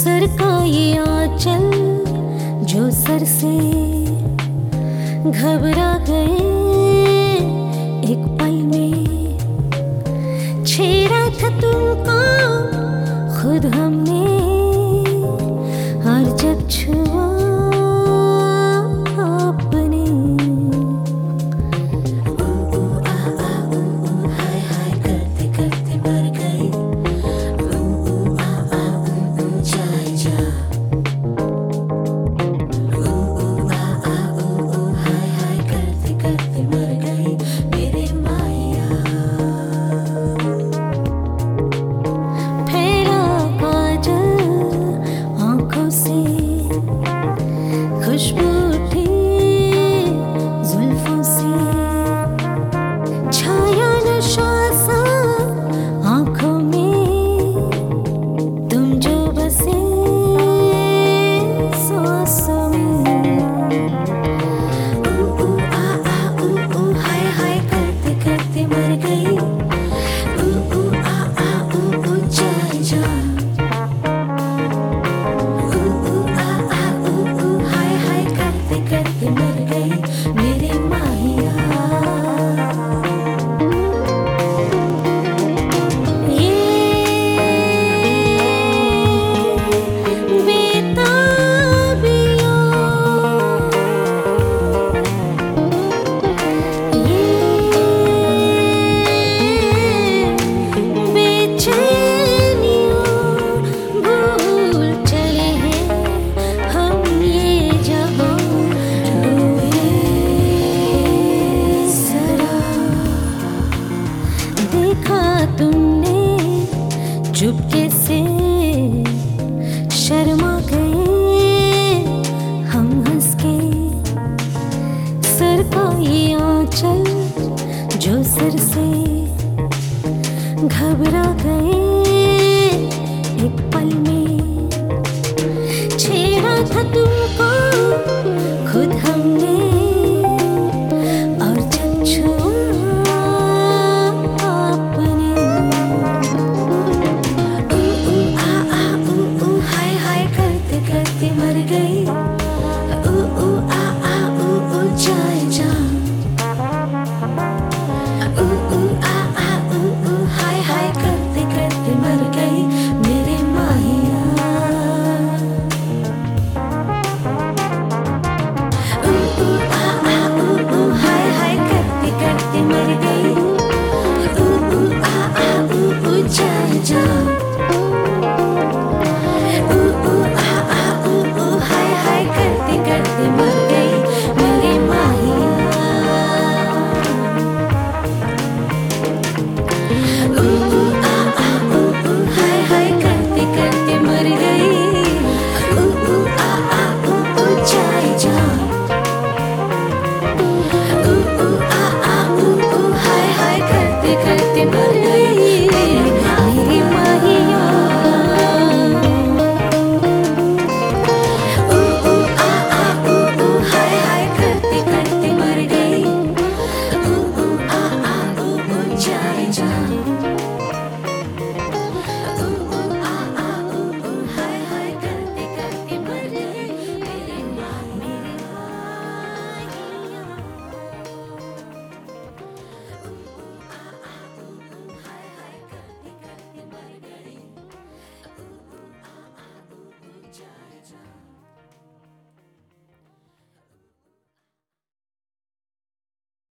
Sir का ये आंचल जो सर से घबरा गए, एक पल में छेड़ा था तुमको, खुद हमने। और जब छू जो सर से घबरा गए एक पल में छेड़ा था तुमको।